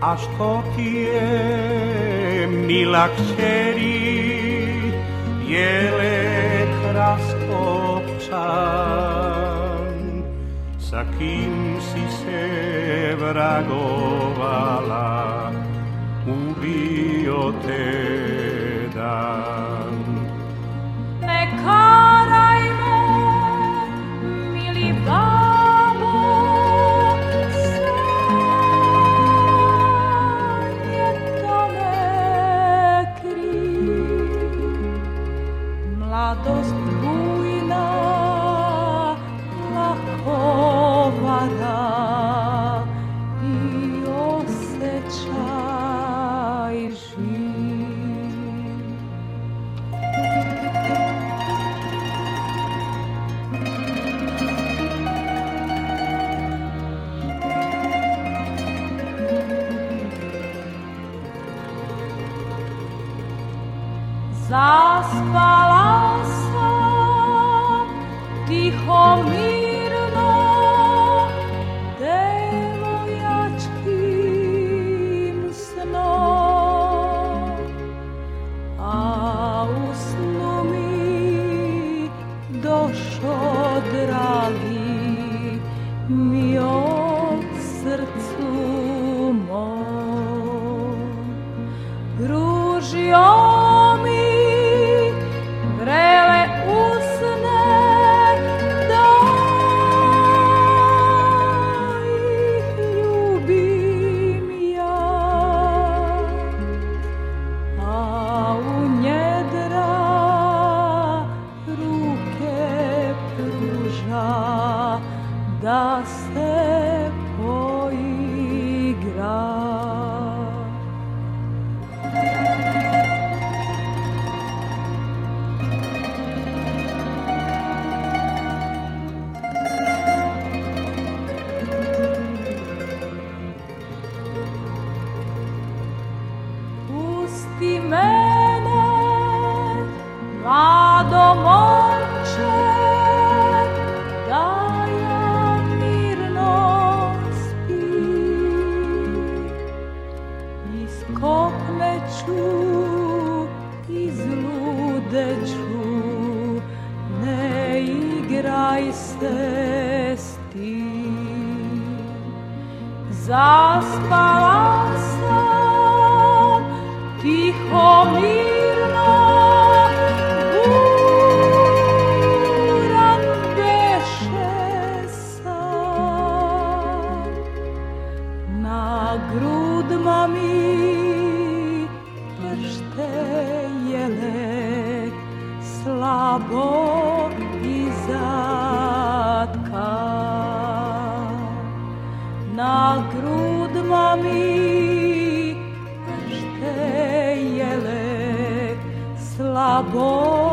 A što ti je, mila kćeri, jele kraskopčan, sa kim si la dostuina la kovara i osjećaj živ. Zaspala tiho mirno devojačkim snom. A u snu mi došo dragi mi od srcu mom. Pružio da se poigra. Pusti mene, igraj se s tim. Zaspala sam tiho mirno buran beše san na grudma mi pršte jelek slabo izatka na grudma mi pršte jelek slabo